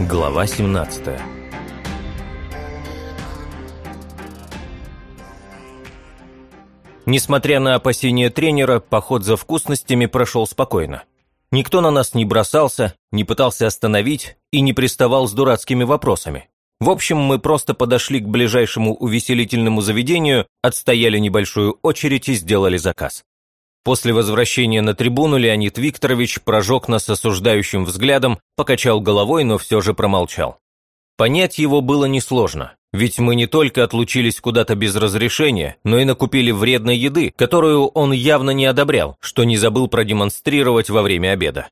Глава 17 Несмотря на опасения тренера, поход за вкусностями прошел спокойно. Никто на нас не бросался, не пытался остановить и не приставал с дурацкими вопросами. В общем, мы просто подошли к ближайшему увеселительному заведению, отстояли небольшую очередь и сделали заказ. После возвращения на трибуну Леонид Викторович прожег нас осуждающим взглядом, покачал головой, но все же промолчал. Понять его было несложно, ведь мы не только отлучились куда-то без разрешения, но и накупили вредной еды, которую он явно не одобрял, что не забыл продемонстрировать во время обеда.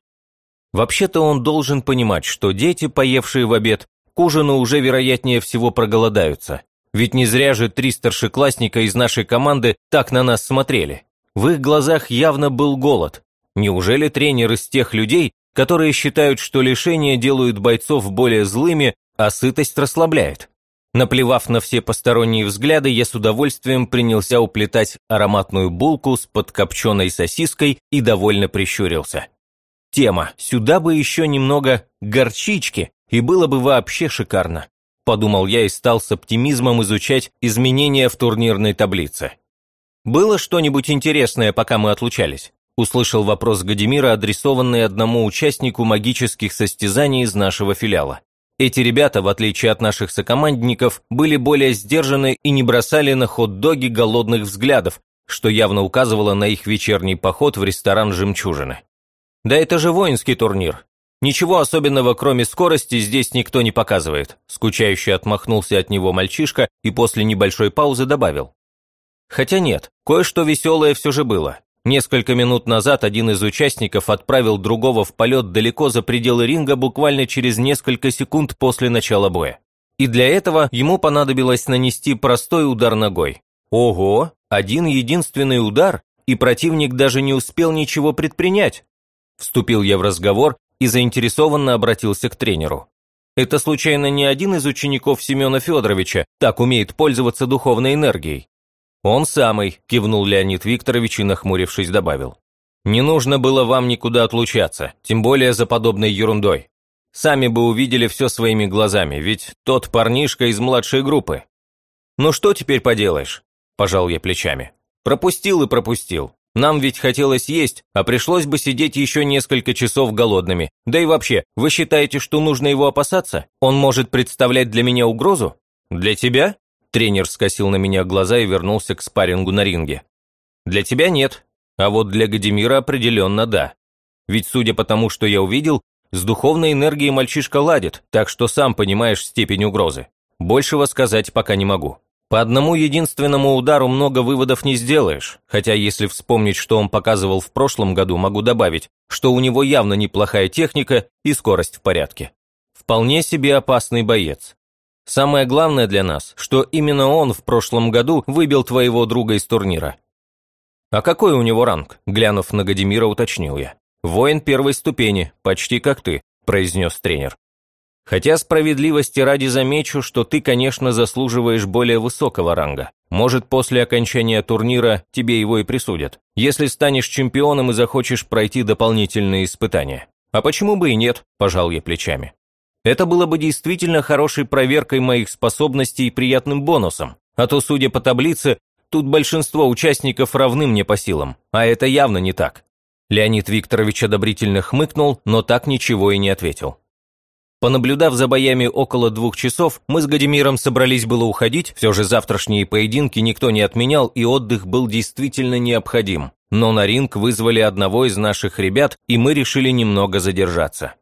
Вообще-то он должен понимать, что дети, поевшие в обед, к ужину уже вероятнее всего проголодаются, ведь не зря же три старшеклассника из нашей команды так на нас смотрели. В их глазах явно был голод. Неужели тренер из тех людей, которые считают, что лишения делают бойцов более злыми, а сытость расслабляет? Наплевав на все посторонние взгляды, я с удовольствием принялся уплетать ароматную булку с подкопченой сосиской и довольно прищурился. Тема, сюда бы еще немного горчички, и было бы вообще шикарно. Подумал я и стал с оптимизмом изучать изменения в турнирной таблице. «Было что-нибудь интересное, пока мы отлучались?» Услышал вопрос Гадимира, адресованный одному участнику магических состязаний из нашего филиала. Эти ребята, в отличие от наших сокомандников, были более сдержаны и не бросали на хот-доги голодных взглядов, что явно указывало на их вечерний поход в ресторан «Жемчужины». «Да это же воинский турнир. Ничего особенного, кроме скорости, здесь никто не показывает», скучающе отмахнулся от него мальчишка и после небольшой паузы добавил. Хотя нет, кое-что веселое все же было. Несколько минут назад один из участников отправил другого в полет далеко за пределы ринга буквально через несколько секунд после начала боя. И для этого ему понадобилось нанести простой удар ногой. Ого, один единственный удар, и противник даже не успел ничего предпринять. Вступил я в разговор и заинтересованно обратился к тренеру. Это случайно не один из учеников Семена Федоровича так умеет пользоваться духовной энергией? «Он самый», – кивнул Леонид Викторович и, нахмурившись, добавил. «Не нужно было вам никуда отлучаться, тем более за подобной ерундой. Сами бы увидели все своими глазами, ведь тот парнишка из младшей группы». «Ну что теперь поделаешь?» – пожал я плечами. «Пропустил и пропустил. Нам ведь хотелось есть, а пришлось бы сидеть еще несколько часов голодными. Да и вообще, вы считаете, что нужно его опасаться? Он может представлять для меня угрозу? Для тебя? Тренер скосил на меня глаза и вернулся к спаррингу на ринге. «Для тебя нет, а вот для Гадимира определенно да. Ведь, судя по тому, что я увидел, с духовной энергией мальчишка ладит, так что сам понимаешь степень угрозы. Большего сказать пока не могу. По одному единственному удару много выводов не сделаешь, хотя если вспомнить, что он показывал в прошлом году, могу добавить, что у него явно неплохая техника и скорость в порядке. Вполне себе опасный боец. Самое главное для нас, что именно он в прошлом году выбил твоего друга из турнира. А какой у него ранг? Глянув на Гадимира, уточнил я. Воин первой ступени, почти как ты, произнес тренер. Хотя справедливости ради замечу, что ты, конечно, заслуживаешь более высокого ранга. Может, после окончания турнира тебе его и присудят, если станешь чемпионом и захочешь пройти дополнительные испытания. А почему бы и нет, пожал я плечами. Это было бы действительно хорошей проверкой моих способностей и приятным бонусом, а то, судя по таблице, тут большинство участников равны мне по силам, а это явно не так. Леонид Викторович одобрительно хмыкнул, но так ничего и не ответил. Понаблюдав за боями около двух часов, мы с Гадимиром собрались было уходить, все же завтрашние поединки никто не отменял, и отдых был действительно необходим. Но на ринг вызвали одного из наших ребят, и мы решили немного задержаться.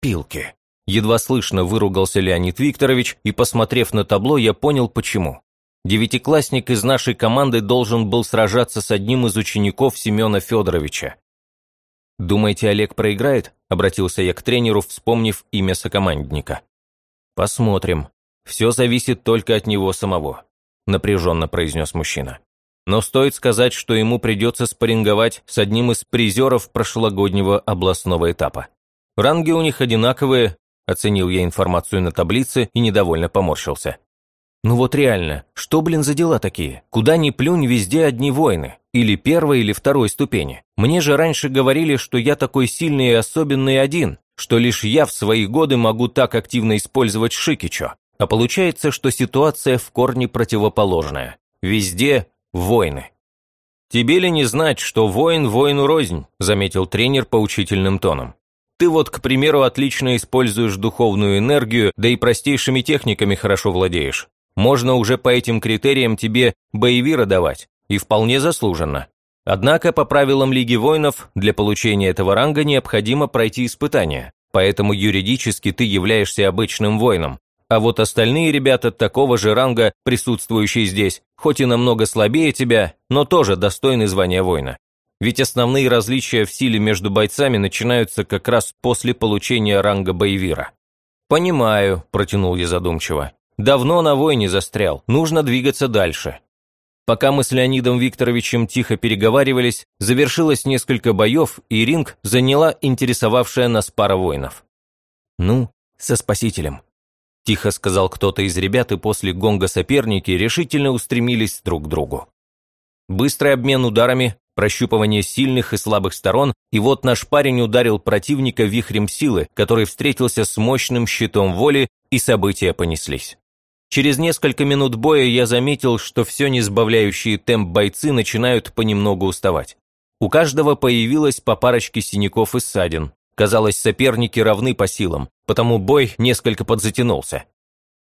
Пилки. Едва слышно выругался Леонид Викторович, и, посмотрев на табло, я понял, почему. Девятиклассник из нашей команды должен был сражаться с одним из учеников Семена Федоровича. «Думаете, Олег проиграет?» – обратился я к тренеру, вспомнив имя сокомандника. «Посмотрим. Все зависит только от него самого», – напряженно произнес мужчина. «Но стоит сказать, что ему придется спарринговать с одним из призеров прошлогоднего областного этапа. Ранги у них одинаковые, Оценил я информацию на таблице и недовольно поморщился. Ну вот реально, что, блин, за дела такие? Куда ни плюнь, везде одни войны. Или первой, или второй ступени. Мне же раньше говорили, что я такой сильный и особенный один, что лишь я в свои годы могу так активно использовать Шикичо, а получается, что ситуация в корне противоположная. Везде войны. «Тебе ли не знать, что воин воину рознь», – заметил тренер поучительным тоном. «Ты вот, к примеру, отлично используешь духовную энергию, да и простейшими техниками хорошо владеешь. Можно уже по этим критериям тебе боевира давать, и вполне заслуженно. Однако, по правилам Лиги воинов, для получения этого ранга необходимо пройти испытание, поэтому юридически ты являешься обычным воином, а вот остальные ребята такого же ранга, присутствующие здесь, хоть и намного слабее тебя, но тоже достойны звания воина. Ведь основные различия в силе между бойцами начинаются как раз после получения ранга боевира. «Понимаю», – протянул я задумчиво. «Давно на войне застрял, нужно двигаться дальше». Пока мы с Леонидом Викторовичем тихо переговаривались, завершилось несколько боев, и ринг заняла интересовавшая нас пара воинов. «Ну, со спасителем», – тихо сказал кто-то из ребят, и после гонга соперники решительно устремились друг к другу. Быстрый обмен ударами, прощупывание сильных и слабых сторон, и вот наш парень ударил противника вихрем силы, который встретился с мощным щитом воли, и события понеслись. Через несколько минут боя я заметил, что все не сбавляющие темп бойцы начинают понемногу уставать. У каждого появилось по парочке синяков и ссадин, Казалось, соперники равны по силам, потому бой несколько подзатянулся.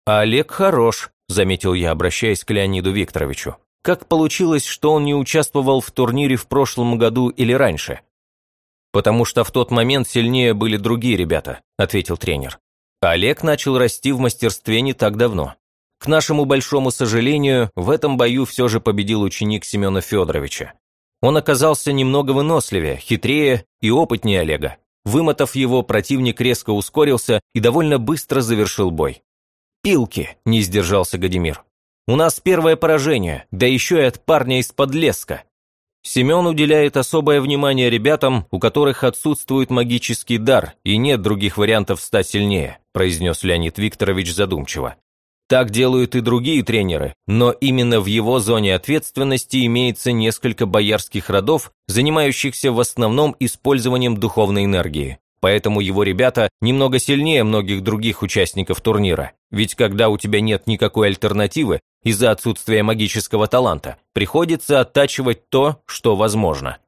«А Олег хорош», – заметил я, обращаясь к Леониду Викторовичу. «Как получилось, что он не участвовал в турнире в прошлом году или раньше?» «Потому что в тот момент сильнее были другие ребята», – ответил тренер. Олег начал расти в мастерстве не так давно. К нашему большому сожалению, в этом бою все же победил ученик Семена Федоровича. Он оказался немного выносливее, хитрее и опытнее Олега. Вымотав его, противник резко ускорился и довольно быстро завершил бой. «Пилки!» – не сдержался Гадимир. «У нас первое поражение, да еще и от парня из-под леска». Семен уделяет особое внимание ребятам, у которых отсутствует магический дар и нет других вариантов стать сильнее, произнес Леонид Викторович задумчиво. Так делают и другие тренеры, но именно в его зоне ответственности имеется несколько боярских родов, занимающихся в основном использованием духовной энергии. Поэтому его ребята немного сильнее многих других участников турнира. Ведь когда у тебя нет никакой альтернативы из-за отсутствия магического таланта, приходится оттачивать то, что возможно.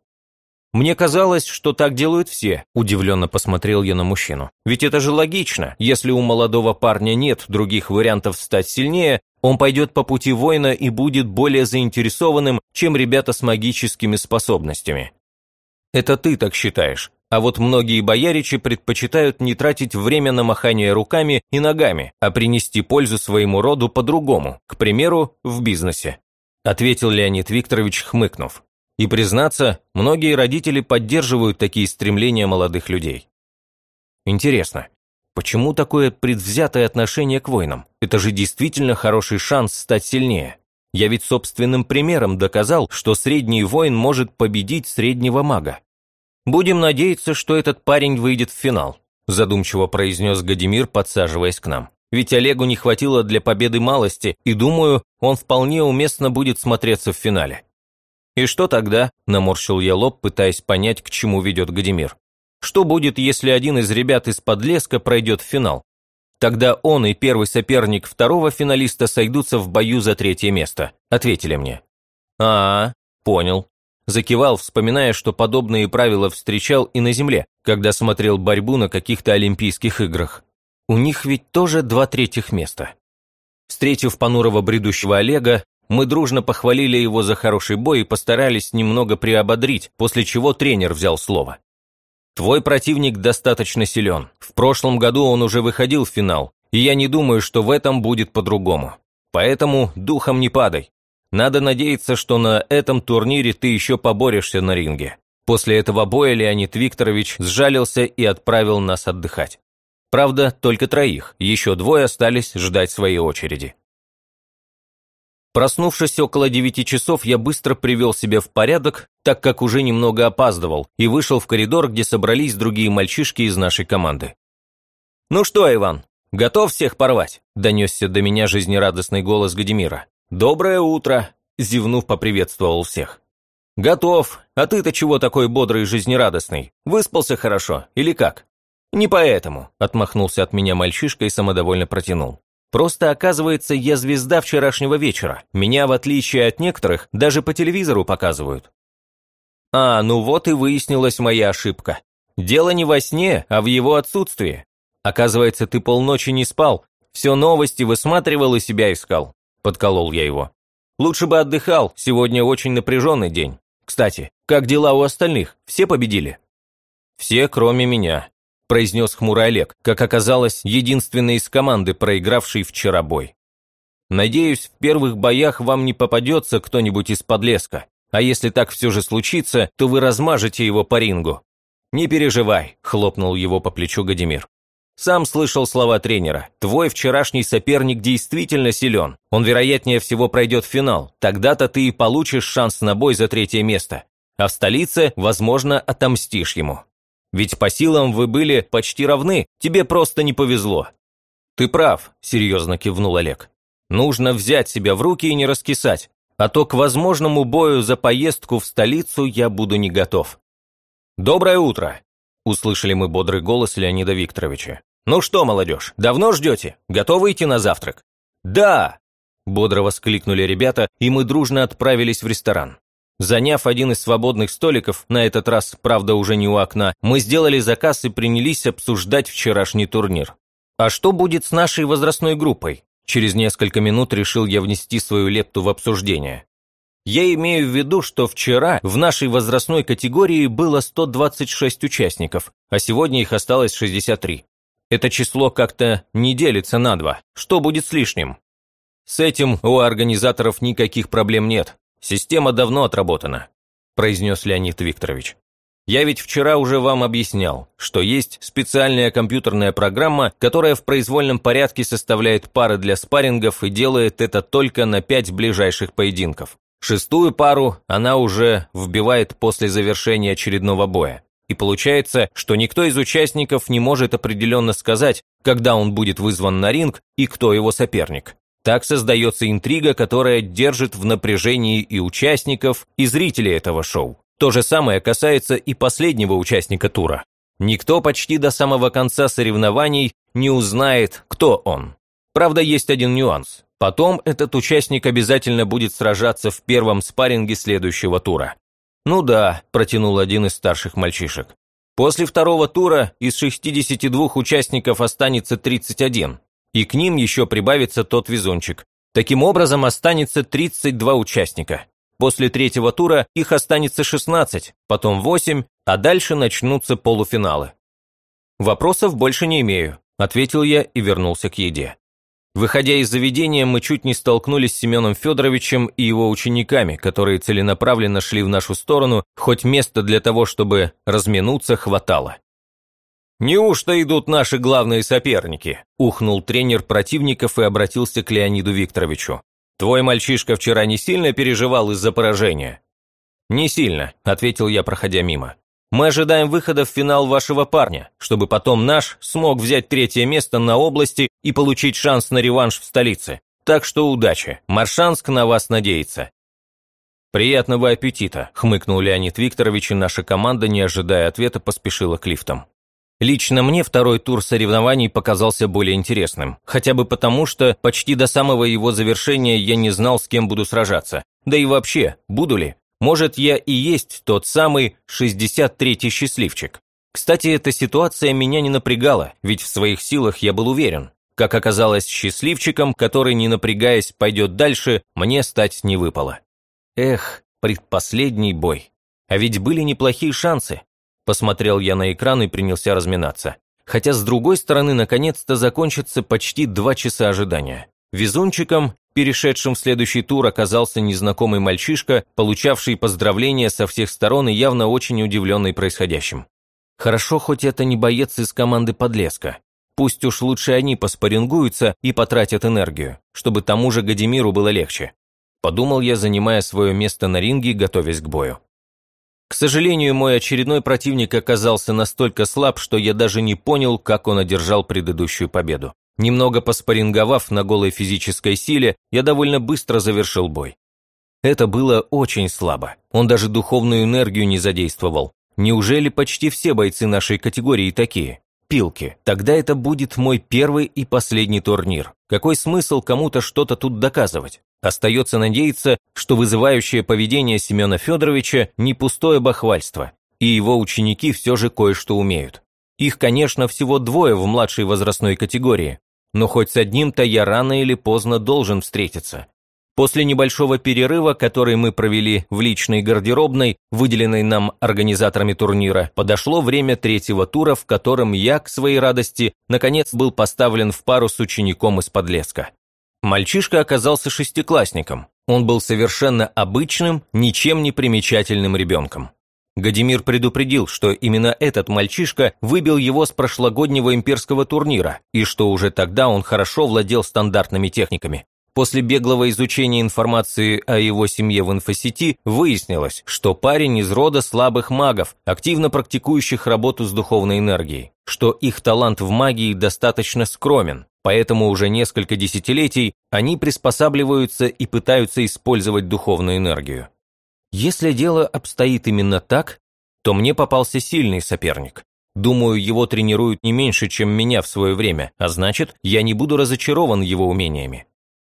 «Мне казалось, что так делают все», – удивленно посмотрел я на мужчину. «Ведь это же логично. Если у молодого парня нет других вариантов стать сильнее, он пойдет по пути воина и будет более заинтересованным, чем ребята с магическими способностями». «Это ты так считаешь. А вот многие бояричи предпочитают не тратить время на махание руками и ногами, а принести пользу своему роду по-другому, к примеру, в бизнесе», – ответил Леонид Викторович, хмыкнув. И, признаться, многие родители поддерживают такие стремления молодых людей. Интересно, почему такое предвзятое отношение к воинам? Это же действительно хороший шанс стать сильнее. Я ведь собственным примером доказал, что средний воин может победить среднего мага. Будем надеяться, что этот парень выйдет в финал, задумчиво произнес Гадимир, подсаживаясь к нам. Ведь Олегу не хватило для победы малости, и думаю, он вполне уместно будет смотреться в финале. «И что тогда?» – наморщил я лоб, пытаясь понять, к чему ведет Гадимир. «Что будет, если один из ребят из подлеска пройдет в финал? Тогда он и первый соперник второго финалиста сойдутся в бою за третье место», – ответили мне. а, -а понял. Закивал, вспоминая, что подобные правила встречал и на земле, когда смотрел борьбу на каких-то Олимпийских играх. У них ведь тоже два третьих места. Встретив понурого бредущего Олега, мы дружно похвалили его за хороший бой и постарались немного приободрить, после чего тренер взял слово. «Твой противник достаточно силен. В прошлом году он уже выходил в финал, и я не думаю, что в этом будет по-другому. Поэтому духом не падай. Надо надеяться, что на этом турнире ты еще поборешься на ринге». После этого боя Леонид Викторович сжалился и отправил нас отдыхать. Правда, только троих, еще двое остались ждать своей очереди. Проснувшись около девяти часов, я быстро привел себя в порядок, так как уже немного опаздывал, и вышел в коридор, где собрались другие мальчишки из нашей команды. «Ну что, Иван, готов всех порвать?» – донесся до меня жизнерадостный голос Гадимира. «Доброе утро!» – зевнув, поприветствовал всех. «Готов. А ты-то чего такой бодрый и жизнерадостный? Выспался хорошо или как?» «Не поэтому», – отмахнулся от меня мальчишка и самодовольно протянул. «Просто, оказывается, я звезда вчерашнего вечера. Меня, в отличие от некоторых, даже по телевизору показывают». А, ну вот и выяснилась моя ошибка. Дело не во сне, а в его отсутствии. Оказывается, ты полночи не спал, все новости высматривал и себя искал. Подколол я его. Лучше бы отдыхал, сегодня очень напряженный день. Кстати, как дела у остальных? Все победили? Все, кроме меня произнес хмурый Олег, как оказалось, единственный из команды, проигравший вчера бой. «Надеюсь, в первых боях вам не попадется кто-нибудь из подлеска, а если так все же случится, то вы размажете его по рингу». «Не переживай», – хлопнул его по плечу Гадимир. «Сам слышал слова тренера. Твой вчерашний соперник действительно силен. Он, вероятнее всего, пройдет в финал. Тогда-то ты и получишь шанс на бой за третье место. А в столице, возможно, отомстишь ему. Ведь по силам вы были почти равны, тебе просто не повезло». «Ты прав», – серьезно кивнул Олег. «Нужно взять себя в руки и не раскисать, а то к возможному бою за поездку в столицу я буду не готов». «Доброе утро!» – услышали мы бодрый голос Леонида Викторовича. «Ну что, молодежь, давно ждете? Готовы идти на завтрак?» «Да!» – бодро воскликнули ребята, и мы дружно отправились в ресторан. Заняв один из свободных столиков, на этот раз, правда, уже не у окна, мы сделали заказ и принялись обсуждать вчерашний турнир. А что будет с нашей возрастной группой? Через несколько минут решил я внести свою лепту в обсуждение. Я имею в виду, что вчера в нашей возрастной категории было 126 участников, а сегодня их осталось 63. Это число как-то не делится на два. Что будет с лишним? С этим у организаторов никаких проблем нет. Система давно отработана», – произнес Леонид Викторович. «Я ведь вчера уже вам объяснял, что есть специальная компьютерная программа, которая в произвольном порядке составляет пары для спаррингов и делает это только на пять ближайших поединков. Шестую пару она уже вбивает после завершения очередного боя. И получается, что никто из участников не может определенно сказать, когда он будет вызван на ринг и кто его соперник. Так создается интрига, которая держит в напряжении и участников, и зрителей этого шоу. То же самое касается и последнего участника тура. Никто почти до самого конца соревнований не узнает, кто он. Правда, есть один нюанс. Потом этот участник обязательно будет сражаться в первом спарринге следующего тура. «Ну да», – протянул один из старших мальчишек. «После второго тура из 62 участников останется 31 и к ним еще прибавится тот везунчик. Таким образом, останется 32 участника. После третьего тура их останется 16, потом 8, а дальше начнутся полуфиналы. «Вопросов больше не имею», – ответил я и вернулся к еде. Выходя из заведения, мы чуть не столкнулись с Семеном Федоровичем и его учениками, которые целенаправленно шли в нашу сторону, хоть места для того, чтобы разминуться, хватало. «Неужто идут наши главные соперники?» – ухнул тренер противников и обратился к Леониду Викторовичу. «Твой мальчишка вчера не сильно переживал из-за поражения?» «Не сильно», – ответил я, проходя мимо. «Мы ожидаем выхода в финал вашего парня, чтобы потом наш смог взять третье место на области и получить шанс на реванш в столице. Так что удачи, Маршанск на вас надеется». «Приятного аппетита», – хмыкнул Леонид Викторович, и наша команда, не ожидая ответа, поспешила к лифтам. Лично мне второй тур соревнований показался более интересным, хотя бы потому, что почти до самого его завершения я не знал, с кем буду сражаться. Да и вообще, буду ли? Может, я и есть тот самый 63-й счастливчик. Кстати, эта ситуация меня не напрягала, ведь в своих силах я был уверен. Как оказалось, счастливчиком, который, не напрягаясь, пойдет дальше, мне стать не выпало. Эх, предпоследний бой. А ведь были неплохие шансы. Посмотрел я на экран и принялся разминаться. Хотя, с другой стороны, наконец-то закончится почти два часа ожидания. Везунчиком, перешедшим в следующий тур, оказался незнакомый мальчишка, получавший поздравления со всех сторон и явно очень удивленный происходящим. Хорошо, хоть это не боец из команды подлеска. Пусть уж лучше они поспорингуются и потратят энергию, чтобы тому же Гадимиру было легче. Подумал я, занимая свое место на ринге, готовясь к бою. К сожалению, мой очередной противник оказался настолько слаб, что я даже не понял, как он одержал предыдущую победу. Немного поспоринговав на голой физической силе, я довольно быстро завершил бой. Это было очень слабо. Он даже духовную энергию не задействовал. Неужели почти все бойцы нашей категории такие? копилки, тогда это будет мой первый и последний турнир. Какой смысл кому-то что-то тут доказывать? Остается надеяться, что вызывающее поведение Семена Федоровича не пустое бахвальство, и его ученики все же кое-что умеют. Их, конечно, всего двое в младшей возрастной категории, но хоть с одним-то я рано или поздно должен встретиться. После небольшого перерыва, который мы провели в личной гардеробной, выделенной нам организаторами турнира, подошло время третьего тура, в котором я, к своей радости, наконец был поставлен в пару с учеником из Подлеска. Мальчишка оказался шестиклассником. Он был совершенно обычным, ничем не примечательным ребенком. Гадимир предупредил, что именно этот мальчишка выбил его с прошлогоднего имперского турнира, и что уже тогда он хорошо владел стандартными техниками. После беглого изучения информации о его семье в инфосети выяснилось, что парень из рода слабых магов, активно практикующих работу с духовной энергией, что их талант в магии достаточно скромен, поэтому уже несколько десятилетий они приспосабливаются и пытаются использовать духовную энергию. Если дело обстоит именно так, то мне попался сильный соперник. Думаю, его тренируют не меньше, чем меня в свое время, а значит, я не буду разочарован его умениями.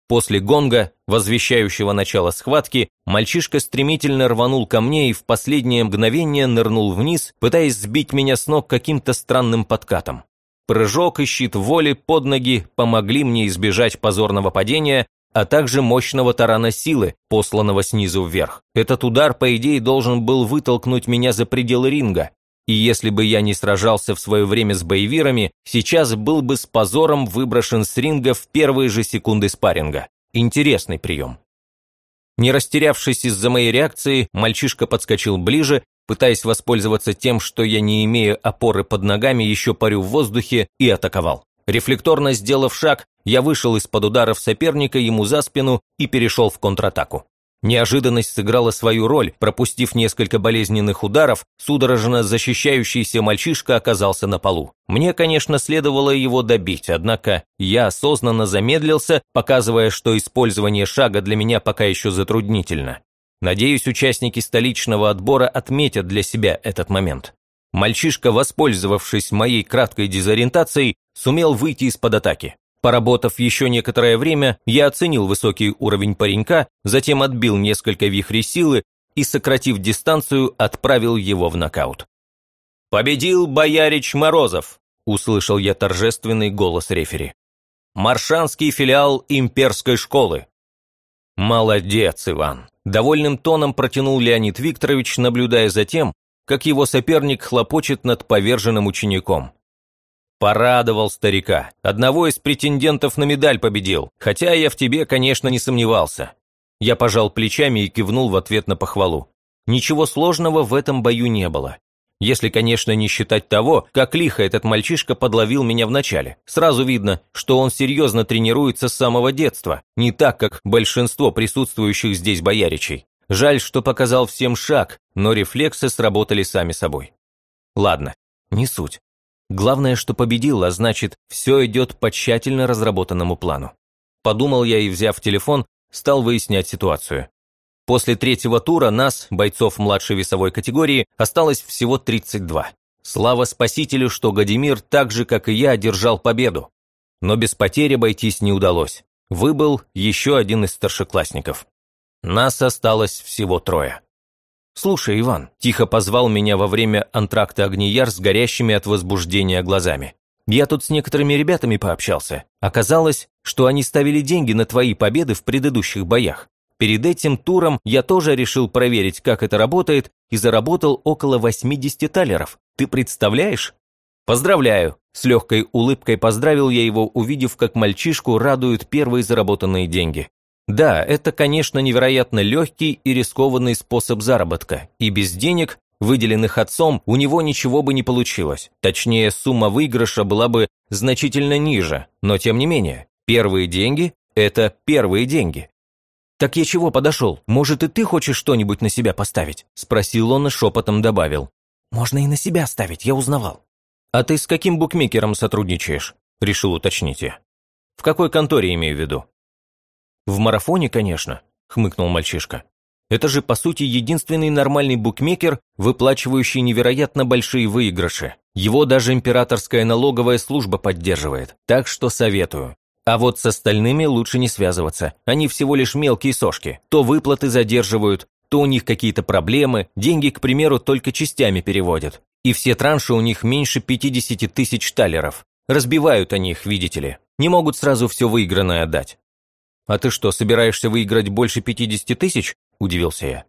После гонга, возвещающего начало схватки, мальчишка стремительно рванул ко мне и в последнее мгновение нырнул вниз, пытаясь сбить меня с ног каким-то странным подкатом. Прыжок и щит воли под ноги помогли мне избежать позорного падения, а также мощного тарана силы, посланного снизу вверх. Этот удар, по идее, должен был вытолкнуть меня за пределы ринга, и если бы я не сражался в свое время с боевирами, сейчас был бы с позором выброшен с ринга в первые же секунды спарринга. Интересный прием. Не растерявшись из-за моей реакции, мальчишка подскочил ближе, пытаясь воспользоваться тем, что я не имею опоры под ногами, еще парю в воздухе, и атаковал. Рефлекторно сделав шаг, я вышел из-под ударов соперника ему за спину и перешел в контратаку. Неожиданность сыграла свою роль, пропустив несколько болезненных ударов, судорожно защищающийся мальчишка оказался на полу. Мне, конечно, следовало его добить, однако я осознанно замедлился, показывая, что использование шага для меня пока еще затруднительно. Надеюсь, участники столичного отбора отметят для себя этот момент. Мальчишка, воспользовавшись моей краткой дезориентацией, сумел выйти из-под атаки. Поработав еще некоторое время, я оценил высокий уровень паренька, затем отбил несколько вихрей силы и, сократив дистанцию, отправил его в нокаут. «Победил боярич Морозов!» – услышал я торжественный голос рефери. «Маршанский филиал имперской школы!» «Молодец, Иван!» – довольным тоном протянул Леонид Викторович, наблюдая за тем, как его соперник хлопочет над поверженным учеником. Порадовал старика. Одного из претендентов на медаль победил, хотя я в тебе, конечно, не сомневался. Я пожал плечами и кивнул в ответ на похвалу. Ничего сложного в этом бою не было. Если, конечно, не считать того, как лихо этот мальчишка подловил меня вначале. Сразу видно, что он серьезно тренируется с самого детства, не так, как большинство присутствующих здесь бояричей. Жаль, что показал всем шаг, но рефлексы сработали сами собой. Ладно, не суть. Главное, что победил, а значит, все идет по тщательно разработанному плану. Подумал я и, взяв телефон, стал выяснять ситуацию. После третьего тура нас, бойцов младшей весовой категории, осталось всего 32. Слава спасителю, что Гадимир, так же, как и я, одержал победу. Но без потери обойтись не удалось. Выбыл еще один из старшеклассников. Нас осталось всего трое. «Слушай, Иван», – тихо позвал меня во время антракта Огнияр с горящими от возбуждения глазами. «Я тут с некоторыми ребятами пообщался. Оказалось, что они ставили деньги на твои победы в предыдущих боях. Перед этим туром я тоже решил проверить, как это работает, и заработал около 80 талеров. Ты представляешь?» «Поздравляю!» С легкой улыбкой поздравил я его, увидев, как мальчишку радуют первые заработанные деньги. Да, это, конечно, невероятно легкий и рискованный способ заработка, и без денег, выделенных отцом, у него ничего бы не получилось. Точнее, сумма выигрыша была бы значительно ниже, но тем не менее, первые деньги – это первые деньги. «Так я чего подошел? Может, и ты хочешь что-нибудь на себя поставить?» – спросил он и шепотом добавил. «Можно и на себя ставить, я узнавал». «А ты с каким букмекером сотрудничаешь?» – решил уточнить я. «В какой конторе имею в виду?» «В марафоне, конечно», – хмыкнул мальчишка. «Это же, по сути, единственный нормальный букмекер, выплачивающий невероятно большие выигрыши. Его даже императорская налоговая служба поддерживает, так что советую. А вот с остальными лучше не связываться, они всего лишь мелкие сошки. То выплаты задерживают, то у них какие-то проблемы, деньги, к примеру, только частями переводят. И все транши у них меньше 50 тысяч талеров. Разбивают они их, видите ли. Не могут сразу все выигранное отдать. «А ты что, собираешься выиграть больше 50 тысяч?» – удивился я.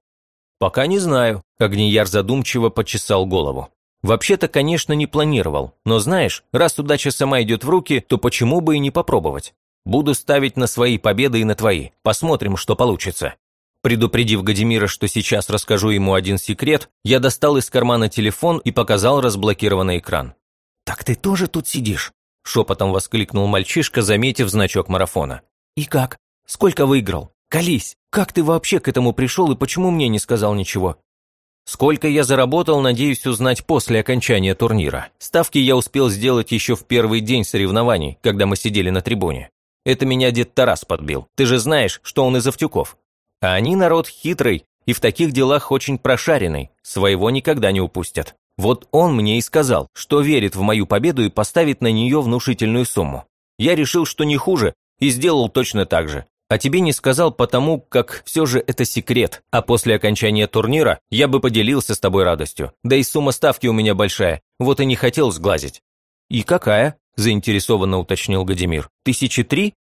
«Пока не знаю», – Огнияр задумчиво почесал голову. «Вообще-то, конечно, не планировал, но знаешь, раз удача сама идет в руки, то почему бы и не попробовать? Буду ставить на свои победы и на твои, посмотрим, что получится». Предупредив Гадимира, что сейчас расскажу ему один секрет, я достал из кармана телефон и показал разблокированный экран. «Так ты тоже тут сидишь?» – шепотом воскликнул мальчишка, заметив значок марафона. «И как? Сколько выиграл? Колись! Как ты вообще к этому пришел и почему мне не сказал ничего?» Сколько я заработал, надеюсь узнать после окончания турнира. Ставки я успел сделать еще в первый день соревнований, когда мы сидели на трибуне. Это меня дед Тарас подбил. Ты же знаешь, что он из Автюков. А они народ хитрый и в таких делах очень прошаренный, своего никогда не упустят. Вот он мне и сказал, что верит в мою победу и поставит на нее внушительную сумму. Я решил, что не хуже, и сделал точно так же. А тебе не сказал потому, как все же это секрет, а после окончания турнира я бы поделился с тобой радостью. Да и сумма ставки у меня большая, вот и не хотел сглазить». «И какая?» – заинтересованно уточнил Гадимир. «Тысячи три?»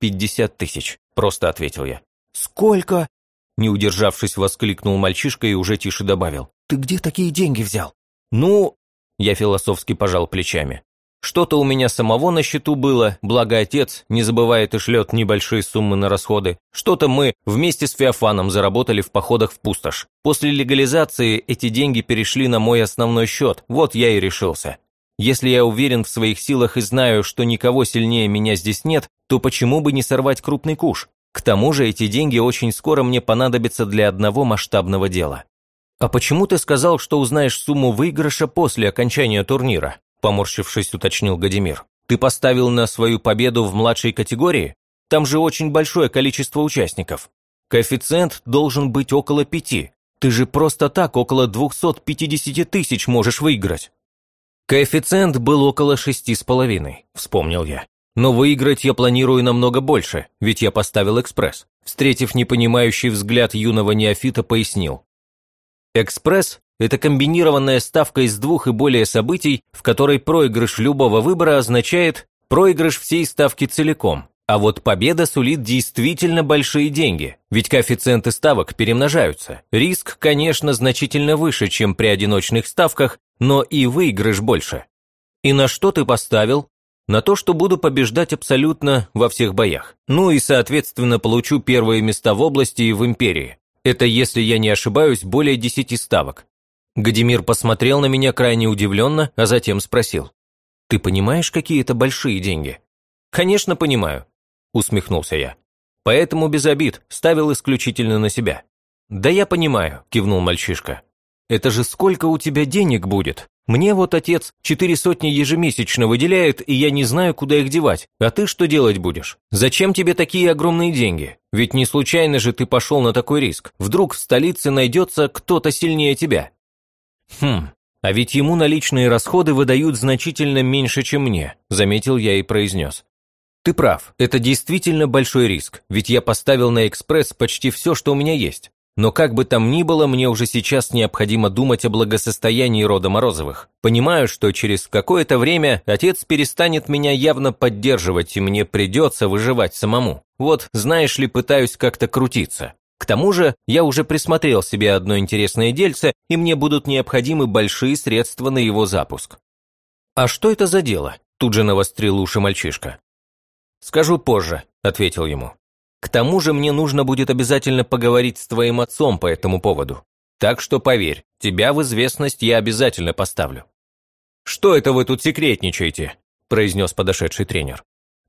«Пятьдесят тысяч», – просто ответил я. «Сколько?» Не удержавшись, воскликнул мальчишка и уже тише добавил. «Ты где такие деньги взял?» «Ну...» Я философски пожал плечами. Что-то у меня самого на счету было, благо отец не забывает и шлет небольшие суммы на расходы. Что-то мы вместе с Феофаном заработали в походах в пустошь. После легализации эти деньги перешли на мой основной счет, вот я и решился. Если я уверен в своих силах и знаю, что никого сильнее меня здесь нет, то почему бы не сорвать крупный куш? К тому же эти деньги очень скоро мне понадобятся для одного масштабного дела. «А почему ты сказал, что узнаешь сумму выигрыша после окончания турнира?» Поморщившись, уточнил Гадимир. «Ты поставил на свою победу в младшей категории? Там же очень большое количество участников. Коэффициент должен быть около пяти. Ты же просто так около 250 тысяч можешь выиграть». Коэффициент был около шести с половиной, вспомнил я. Но выиграть я планирую намного больше, ведь я поставил экспресс. Встретив непонимающий взгляд юного неофита, пояснил. Экспресс – это комбинированная ставка из двух и более событий, в которой проигрыш любого выбора означает проигрыш всей ставки целиком. А вот победа сулит действительно большие деньги, ведь коэффициенты ставок перемножаются. Риск, конечно, значительно выше, чем при одиночных ставках, но и выигрыш больше. И на что ты поставил? на то, что буду побеждать абсолютно во всех боях. Ну и, соответственно, получу первые места в области и в империи. Это, если я не ошибаюсь, более десяти ставок. Гадимир посмотрел на меня крайне удивленно, а затем спросил. «Ты понимаешь, какие это большие деньги?» «Конечно, понимаю», – усмехнулся я. «Поэтому без обид, ставил исключительно на себя». «Да я понимаю», – кивнул мальчишка. «Это же сколько у тебя денег будет?» Мне вот отец четыре сотни ежемесячно выделяет, и я не знаю, куда их девать. А ты что делать будешь? Зачем тебе такие огромные деньги? Ведь не случайно же ты пошел на такой риск. Вдруг в столице найдется кто-то сильнее тебя. Хм, а ведь ему наличные расходы выдают значительно меньше, чем мне, заметил я и произнес. Ты прав, это действительно большой риск, ведь я поставил на экспресс почти все, что у меня есть. Но как бы там ни было, мне уже сейчас необходимо думать о благосостоянии рода Морозовых. Понимаю, что через какое-то время отец перестанет меня явно поддерживать, и мне придется выживать самому. Вот, знаешь ли, пытаюсь как-то крутиться. К тому же, я уже присмотрел себе одно интересное дельце, и мне будут необходимы большие средства на его запуск. «А что это за дело?» – тут же навострил уши мальчишка. «Скажу позже», – ответил ему. К тому же мне нужно будет обязательно поговорить с твоим отцом по этому поводу. Так что поверь, тебя в известность я обязательно поставлю». «Что это вы тут секретничаете?» – произнес подошедший тренер.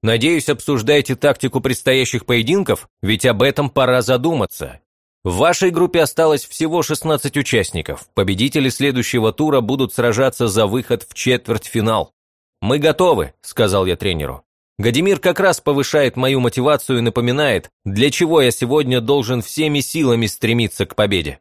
«Надеюсь, обсуждаете тактику предстоящих поединков, ведь об этом пора задуматься. В вашей группе осталось всего 16 участников. Победители следующего тура будут сражаться за выход в четвертьфинал. «Мы готовы», – сказал я тренеру. Гадимир как раз повышает мою мотивацию и напоминает, для чего я сегодня должен всеми силами стремиться к победе.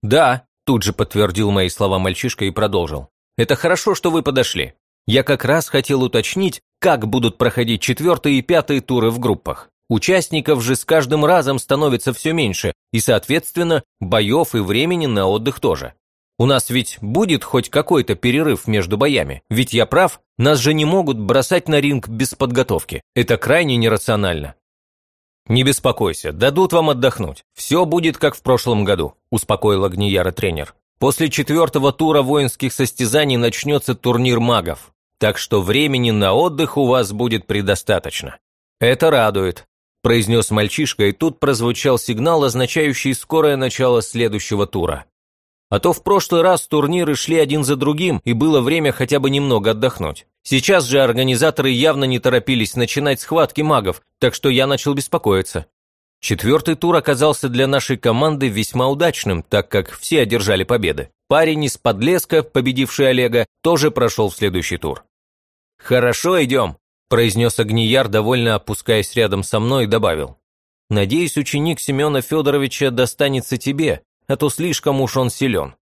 «Да», – тут же подтвердил мои слова мальчишка и продолжил. Это хорошо, что вы подошли. Я как раз хотел уточнить, как будут проходить четвертые и пятые туры в группах. Участников же с каждым разом становится все меньше, и, соответственно, боев и времени на отдых тоже. У нас ведь будет хоть какой-то перерыв между боями. Ведь я прав, нас же не могут бросать на ринг без подготовки. Это крайне нерационально. «Не беспокойся, дадут вам отдохнуть. Все будет как в прошлом году», – успокоил Агнияра тренер. «После четвертого тура воинских состязаний начнется турнир магов, так что времени на отдых у вас будет предостаточно». «Это радует», – произнес мальчишка, и тут прозвучал сигнал, означающий скорое начало следующего тура. А то в прошлый раз турниры шли один за другим, и было время хотя бы немного отдохнуть. Сейчас же организаторы явно не торопились начинать схватки магов, так что я начал беспокоиться. Четвертый тур оказался для нашей команды весьма удачным, так как все одержали победы. Парень из Подлеска, победивший Олега, тоже прошел в следующий тур. «Хорошо, идем», – произнес Огнияр, довольно опускаясь рядом со мной, и добавил. «Надеюсь, ученик Семена Федоровича достанется тебе, а то слишком уж он силен.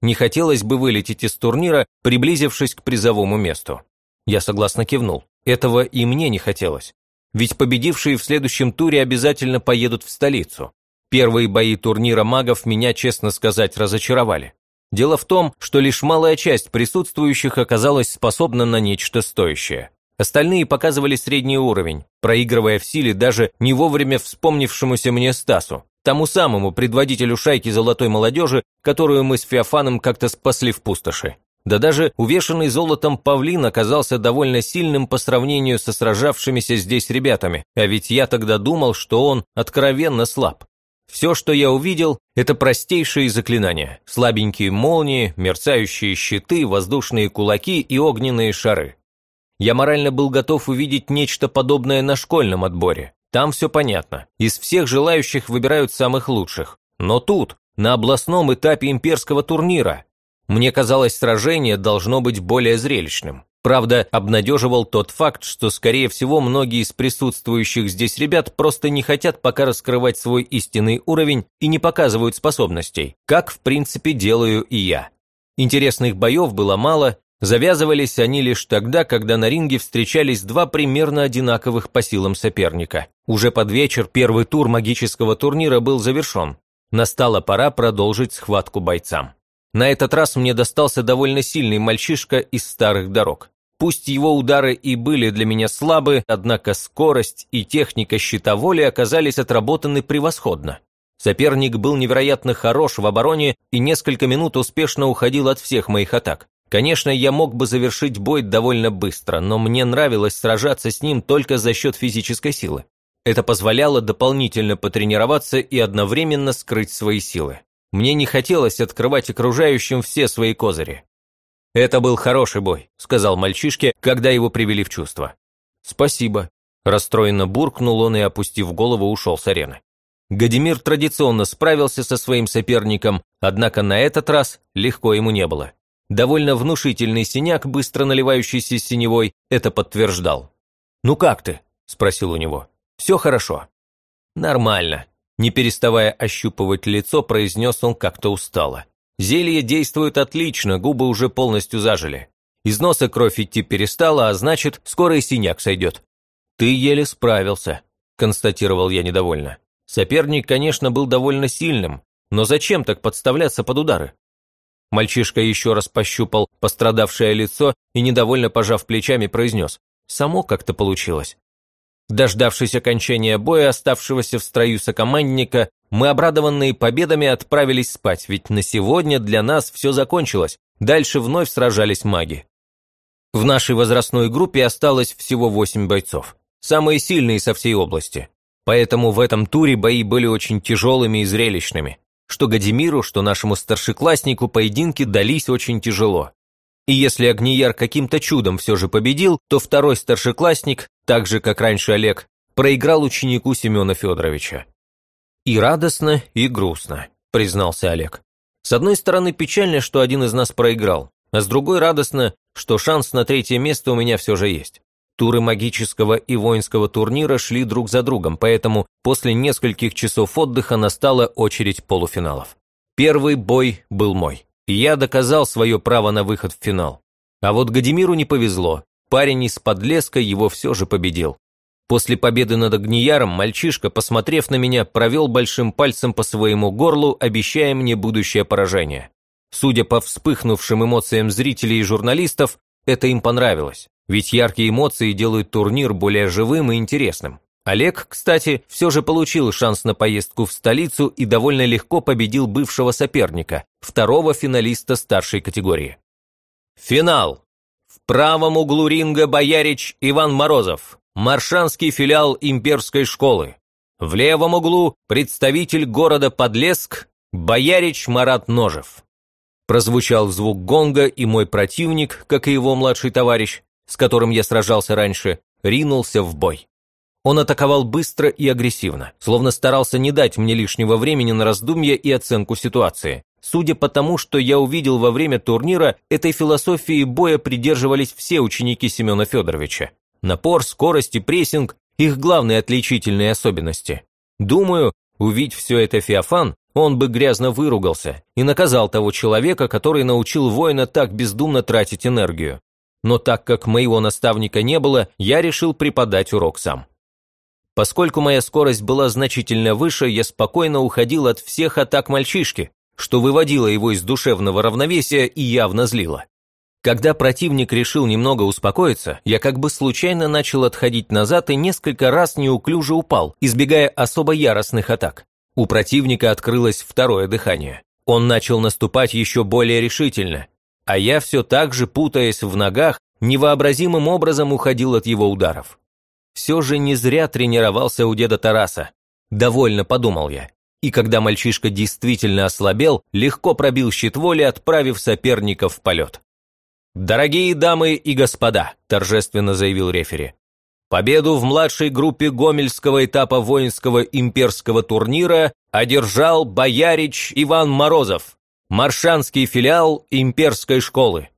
Не хотелось бы вылететь из турнира, приблизившись к призовому месту. Я согласно кивнул. Этого и мне не хотелось. Ведь победившие в следующем туре обязательно поедут в столицу. Первые бои турнира магов меня, честно сказать, разочаровали. Дело в том, что лишь малая часть присутствующих оказалась способна на нечто стоящее. Остальные показывали средний уровень, проигрывая в силе даже не вовремя вспомнившемуся мне Стасу, тому самому предводителю шайки золотой молодежи, которую мы с Феофаном как-то спасли в пустоши. Да даже увешанный золотом павлин оказался довольно сильным по сравнению со сражавшимися здесь ребятами, а ведь я тогда думал, что он откровенно слаб. Все, что я увидел, это простейшие заклинания. Слабенькие молнии, мерцающие щиты, воздушные кулаки и огненные шары. Я морально был готов увидеть нечто подобное на школьном отборе. Там все понятно. Из всех желающих выбирают самых лучших. Но тут, на областном этапе имперского турнира, мне казалось, сражение должно быть более зрелищным. Правда, обнадеживал тот факт, что, скорее всего, многие из присутствующих здесь ребят просто не хотят пока раскрывать свой истинный уровень и не показывают способностей, как, в принципе, делаю и я. Интересных боев было мало, Завязывались они лишь тогда, когда на ринге встречались два примерно одинаковых по силам соперника. Уже под вечер первый тур магического турнира был завершен. Настала пора продолжить схватку бойцам. На этот раз мне достался довольно сильный мальчишка из старых дорог. Пусть его удары и были для меня слабы, однако скорость и техника щитоволи оказались отработаны превосходно. Соперник был невероятно хорош в обороне и несколько минут успешно уходил от всех моих атак. Конечно, я мог бы завершить бой довольно быстро, но мне нравилось сражаться с ним только за счет физической силы. Это позволяло дополнительно потренироваться и одновременно скрыть свои силы. Мне не хотелось открывать окружающим все свои козыри. «Это был хороший бой», – сказал мальчишке, когда его привели в чувство. «Спасибо», – расстроенно буркнул он и, опустив голову, ушел с арены. Гадимир традиционно справился со своим соперником, однако на этот раз легко ему не было. Довольно внушительный синяк, быстро наливающийся синевой, это подтверждал. «Ну как ты?» – спросил у него. «Все хорошо». «Нормально», – не переставая ощупывать лицо, произнес он как-то устало. «Зелье действует отлично, губы уже полностью зажили. Из носа кровь идти перестала, а значит, скоро и синяк сойдет». «Ты еле справился», – констатировал я недовольно. Соперник, конечно, был довольно сильным, но зачем так подставляться под удары? Мальчишка еще раз пощупал пострадавшее лицо и, недовольно пожав плечами, произнес «Само как-то получилось». Дождавшись окончания боя, оставшегося в строю сокомандника, мы, обрадованные победами, отправились спать, ведь на сегодня для нас все закончилось, дальше вновь сражались маги. В нашей возрастной группе осталось всего восемь бойцов, самые сильные со всей области. Поэтому в этом туре бои были очень тяжелыми и зрелищными. Что Гадимиру, что нашему старшекласснику поединки дались очень тяжело. И если Агнияр каким-то чудом все же победил, то второй старшеклассник, так же, как раньше Олег, проиграл ученику Семена Федоровича. «И радостно, и грустно», – признался Олег. «С одной стороны, печально, что один из нас проиграл, а с другой радостно, что шанс на третье место у меня все же есть. Туры магического и воинского турнира шли друг за другом, поэтому после нескольких часов отдыха настала очередь полуфиналов. Первый бой был мой. И я доказал свое право на выход в финал. А вот Гадимиру не повезло, парень из подлеска его все же победил. После победы над Огнияром мальчишка, посмотрев на меня, провел большим пальцем по своему горлу, обещая мне будущее поражение. Судя по вспыхнувшим эмоциям зрителей и журналистов, это им понравилось, ведь яркие эмоции делают турнир более живым и интересным. Олег, кстати, все же получил шанс на поездку в столицу и довольно легко победил бывшего соперника, второго финалиста старшей категории. Финал. В правом углу ринга Боярич Иван Морозов, маршанский филиал имперской школы. В левом углу представитель города Подлеск Боярич Марат Ножев. Прозвучал звук гонга, и мой противник, как и его младший товарищ, с которым я сражался раньше, ринулся в бой. Он атаковал быстро и агрессивно, словно старался не дать мне лишнего времени на раздумье и оценку ситуации. Судя по тому, что я увидел во время турнира, этой философии боя придерживались все ученики Семена Федоровича. Напор, скорость и прессинг – их главные отличительные особенности. Думаю, увидеть все это Феофан, он бы грязно выругался и наказал того человека, который научил воина так бездумно тратить энергию. Но так как моего наставника не было, я решил преподать урок сам. Поскольку моя скорость была значительно выше, я спокойно уходил от всех атак мальчишки, что выводило его из душевного равновесия и явно злило. Когда противник решил немного успокоиться, я как бы случайно начал отходить назад и несколько раз неуклюже упал, избегая особо яростных атак. У противника открылось второе дыхание. Он начал наступать еще более решительно, а я все так же, путаясь в ногах, невообразимым образом уходил от его ударов. Все же не зря тренировался у деда Тараса. Довольно подумал я. И когда мальчишка действительно ослабел, легко пробил щит воли, отправив соперника в полет. «Дорогие дамы и господа», – торжественно заявил рефери, Победу в младшей группе гомельского этапа воинского имперского турнира одержал боярич Иван Морозов, маршанский филиал имперской школы.